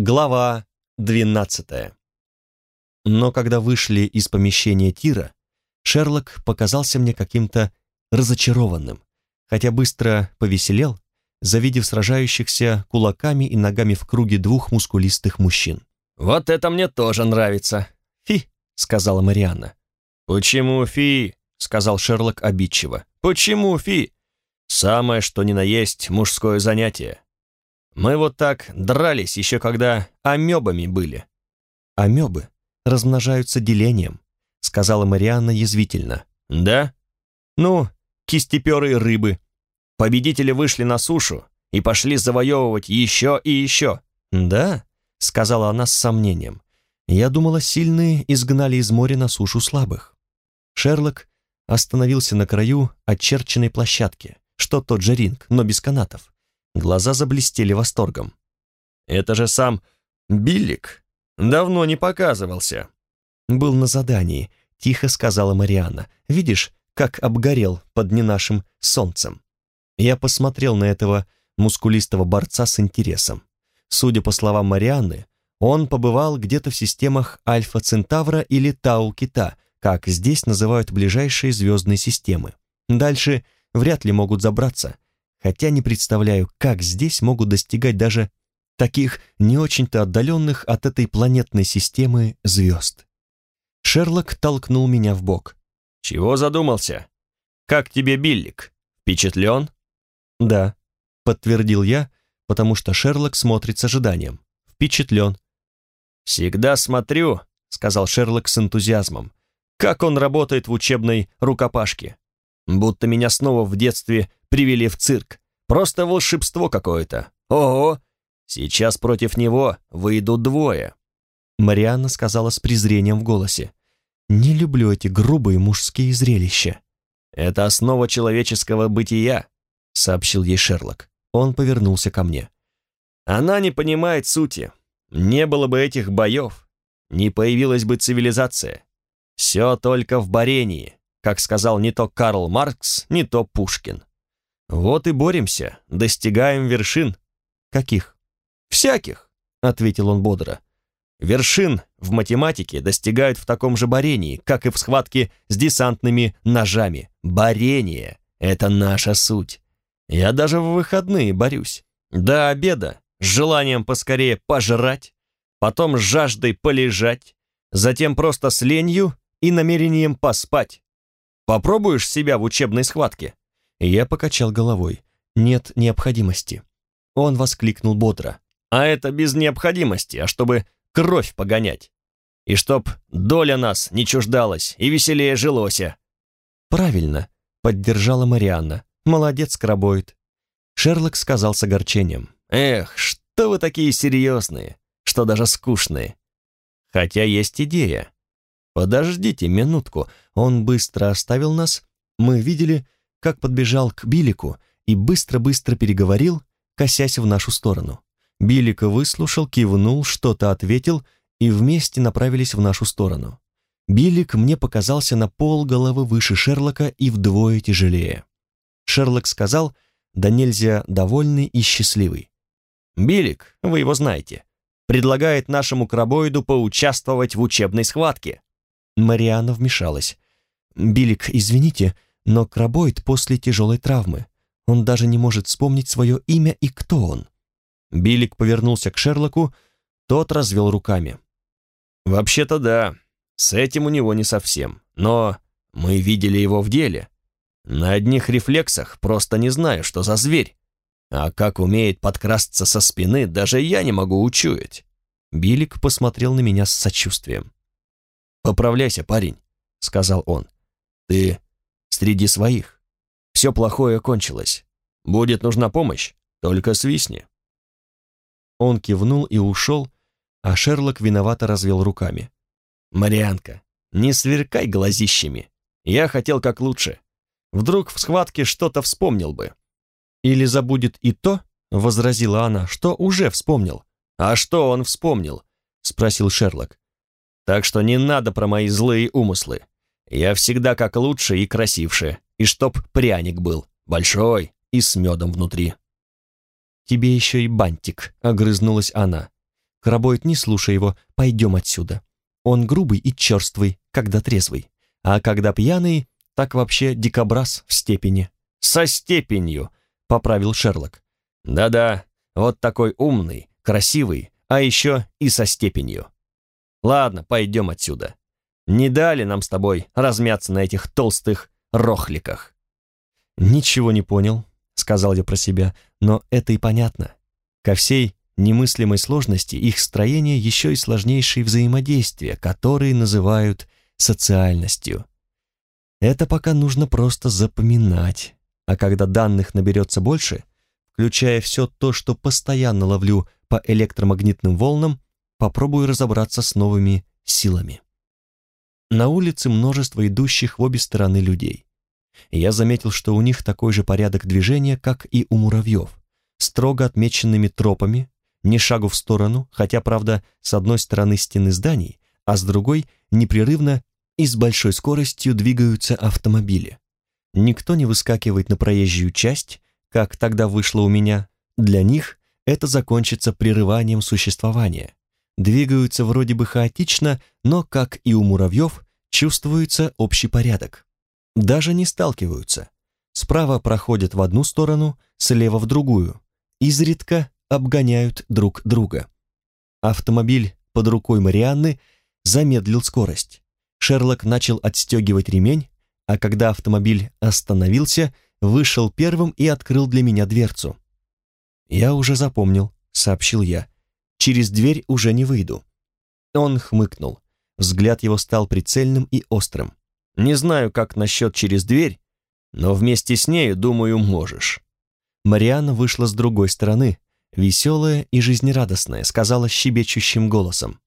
Глава 12. Но когда вышли из помещения тира, Шерлок показался мне каким-то разочарованным, хотя быстро повеселел, завидев сражающихся кулаками и ногами в круге двух мускулистых мужчин. «Вот это мне тоже нравится!» «Фи!» — сказала Марианна. «Почему фи?» — сказал Шерлок обидчиво. «Почему фи? Самое, что ни на есть, мужское занятие. Мы вот так дрались еще когда амебами были». «Амебы размножаются делением», — сказала Марианна язвительно. «Да? Ну, кистеперые рыбы. Победители вышли на сушу и пошли завоевывать еще и еще». «Да?» — сказала она с сомнением. «Я думала, сильные изгнали из моря на сушу слабых». Шерлок остановился на краю очерченной площадки, что тот же ринг, но без канатов. Глаза заблестели восторгом. «Это же сам Биллик давно не показывался». «Был на задании», — тихо сказала Марианна. «Видишь, как обгорел под не нашим солнцем». Я посмотрел на этого мускулистого борца с интересом. Судя по словам Марианны, он побывал где-то в системах Альфа Центавра или Тау Кита, как здесь называют ближайшие звездные системы. Дальше вряд ли могут забраться, хотя не представляю, как здесь могут достигать даже таких не очень-то отдаленных от этой планетной системы звезд. Шерлок толкнул меня в бок. «Чего задумался? Как тебе Биллик? Впечатлен?» «Да», — подтвердил я, потому что Шерлок смотрит с ожиданием. «Впечатлен». «Всегда смотрю», — сказал Шерлок с энтузиазмом, «как он работает в учебной рукопашке. Будто меня снова в детстве привели в цирк. Просто волшебство какое-то. Ого! Сейчас против него выйдут двое». Марианна сказала с презрением в голосе. «Не люблю эти грубые мужские зрелища». «Это основа человеческого бытия», — сообщил ей Шерлок. Он повернулся ко мне. «Она не понимает сути. Не было бы этих боев, не появилась бы цивилизация. Все только в борении, как сказал не то Карл Маркс, не то Пушкин. Вот и боремся, достигаем вершин. Каких? Всяких, ответил он бодро. Вершин в математике достигают в таком же борении, как и в схватке с десантными ножами. Борение — это наша суть. Я даже в выходные борюсь. До обеда с желанием поскорее пожрать, потом с жаждой полежать, затем просто с ленью и намерением поспать. Попробуешь себя в учебной схватке?» Я покачал головой. «Нет необходимости». Он воскликнул бодро. «А это без необходимости, а чтобы кровь погонять. И чтоб доля нас не чуждалась и веселее жилося». «Правильно», — поддержала Марианна. «Молодец, крабоид». Шерлок сказал с огорчением. «Эх, что вы такие серьезные, что даже скучные. Хотя есть идея. «Подождите минутку». Он быстро оставил нас. Мы видели, как подбежал к Билику и быстро-быстро переговорил, косясь в нашу сторону. Билика выслушал, кивнул, что-то ответил, и вместе направились в нашу сторону. Билик мне показался на пол головы выше Шерлока и вдвое тяжелее. Шерлок сказал, да нельзя довольный и счастливый. «Билик, вы его знаете, предлагает нашему крабоиду поучаствовать в учебной схватке. Марианна вмешалась. «Билик, извините, но Крабоид после тяжелой травмы. Он даже не может вспомнить свое имя и кто он». Билик повернулся к Шерлоку, тот развел руками. «Вообще-то да, с этим у него не совсем, но мы видели его в деле. На одних рефлексах просто не знаю, что за зверь. А как умеет подкрасться со спины, даже я не могу учуять». Билик посмотрел на меня с сочувствием. «Поправляйся, парень», — сказал он. «Ты среди своих. Все плохое кончилось. Будет нужна помощь, только свистни». Он кивнул и ушел, а Шерлок виновато развел руками. «Марианка, не сверкай глазищами. Я хотел как лучше. Вдруг в схватке что-то вспомнил бы». «Или забудет и то», — возразила она, — «что уже вспомнил». «А что он вспомнил?» — спросил Шерлок. Так что не надо про мои злые умыслы. Я всегда как лучше и красивше, и чтоб пряник был, большой и с медом внутри. «Тебе еще и бантик», — огрызнулась она. Крабоид, не слушай его, пойдем отсюда. Он грубый и черствый, когда трезвый. А когда пьяный, так вообще дикобраз в степени. Со степенью, поправил Шерлок. Да-да, вот такой умный, красивый, а еще и со степенью. Ладно, пойдем отсюда. Не дали нам с тобой размяться на этих толстых рохликах. Ничего не понял, сказал я про себя, но это и понятно. Ко всей немыслимой сложности их строение еще и сложнейшие взаимодействия, которые называют социальностью. Это пока нужно просто запоминать, а когда данных наберется больше, включая все то, что постоянно ловлю по электромагнитным волнам, попробую разобраться с новыми силами. На улице множество идущих в обе стороны людей. Я заметил, что у них такой же порядок движения, как и у муравьев, строго отмеченными тропами, ни шагу в сторону, хотя, правда, с одной стороны стены зданий, а с другой непрерывно и с большой скоростью двигаются автомобили. Никто не выскакивает на проезжую часть, как тогда вышло у меня. Для них это закончится прерыванием существования. Двигаются вроде бы хаотично, но, как и у муравьев, чувствуется общий порядок. Даже не сталкиваются. Справа проходят в одну сторону, слева в другую. Изредка обгоняют друг друга. Автомобиль под рукой Марианны замедлил скорость. Шерлок начал отстегивать ремень, а когда автомобиль остановился, вышел первым и открыл для меня дверцу. «Я уже запомнил», — сообщил я. «Через дверь уже не выйду». Он хмыкнул. Взгляд его стал прицельным и острым. «Не знаю, как насчет через дверь, но вместе с нею, думаю, можешь». Марианна вышла с другой стороны, веселая и жизнерадостная, сказала щебечущим голосом.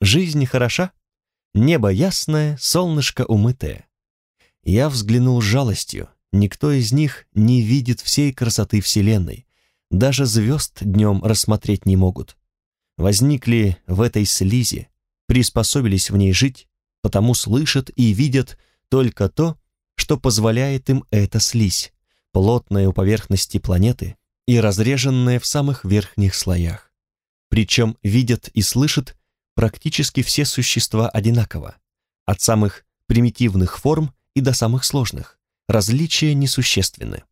«Жизнь хороша? Небо ясное, солнышко умытое». Я взглянул с жалостью. Никто из них не видит всей красоты Вселенной. Даже звезд днем рассмотреть не могут. Возникли в этой слизи, приспособились в ней жить, потому слышат и видят только то, что позволяет им эта слизь, плотная у поверхности планеты, и разреженная в самых верхних слоях. Причем видят и слышат практически все существа одинаково, от самых примитивных форм и до самых сложных. Различия несущественны.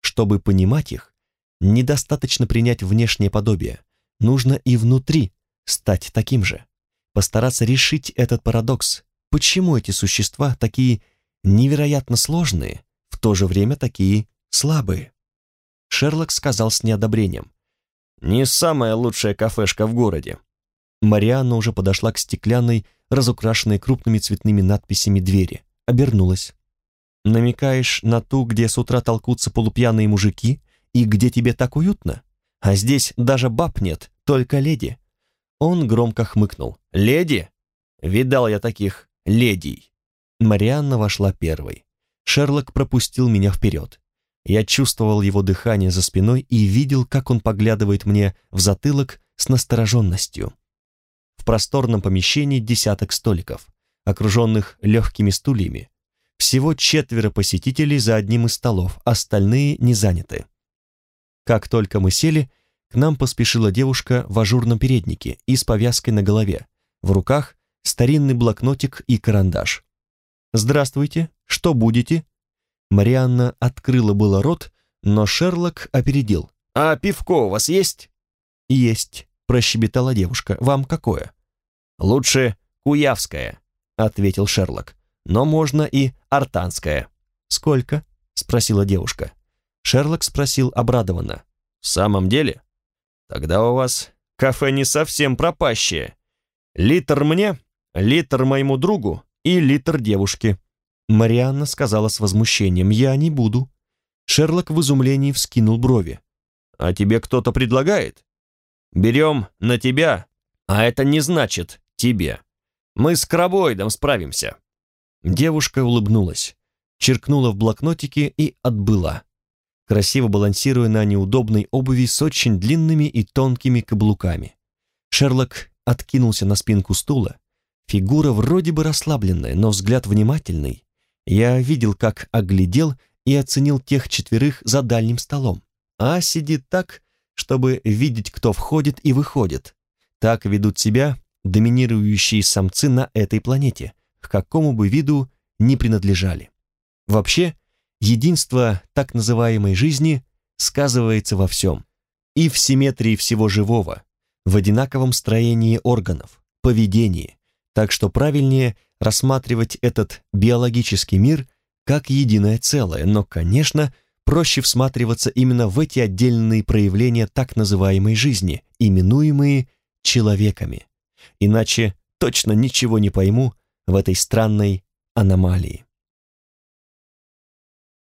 Чтобы понимать их, недостаточно принять внешнее подобие, нужно и внутри стать таким же. Постараться решить этот парадокс, почему эти существа такие невероятно сложные, в то же время такие слабые. Шерлок сказал с неодобрением. «Не самая лучшая кафешка в городе». Марианна уже подошла к стеклянной, разукрашенной крупными цветными надписями двери. Обернулась. «Намекаешь на ту, где с утра толкутся полупьяные мужики, и где тебе так уютно? А здесь даже баб нет, только леди». Он громко хмыкнул. «Леди? Видал я таких ледей». Марианна вошла первой. Шерлок пропустил меня вперед. Я чувствовал его дыхание за спиной и видел, как он поглядывает мне в затылок с настороженностью. В просторном помещении десяток столиков, окруженных легкими стульями. Всего четверо посетителей за одним из столов, остальные не заняты. Как только мы сели, к нам поспешила девушка в ажурном переднике и с повязкой на голове, в руках старинный блокнотик и карандаш. «Здравствуйте, что будете?» Марианна открыла было рот, но Шерлок опередил. «А пивко у вас есть?» «Есть», — прощебетала девушка. «Вам какое?» «Лучше куявское», — ответил Шерлок. «Но можно и артанское». «Сколько?» — спросила девушка. Шерлок спросил обрадованно. «В самом деле? Тогда у вас кафе не совсем пропащее. Литр мне, литр моему другу и литр девушке». Марианна сказала с возмущением, «Я не буду». Шерлок в изумлении вскинул брови. «А тебе кто-то предлагает?» «Берем на тебя, а это не значит тебе. Мы с крабоидом справимся». Девушка улыбнулась, черкнула в блокнотике и отбыла, красиво балансируя на неудобной обуви с очень длинными и тонкими каблуками. Шерлок откинулся на спинку стула. Фигура вроде бы расслабленная, но взгляд внимательный, я видел, как оглядел и оценил тех четверых за дальним столом. А сидит так, чтобы видеть, кто входит и выходит. Так ведут себя доминирующие самцы на этой планете, к какому бы виду ни принадлежали. Вообще, единство так называемой жизни сказывается во всем, и в симметрии всего живого, в одинаковом строении органов, поведении, так что правильнее рассматривать этот биологический мир как единое целое, но, конечно, проще всматриваться именно в эти отдельные проявления так называемой жизни, именуемые человеками. Иначе точно ничего не пойму в этой странной аномалии.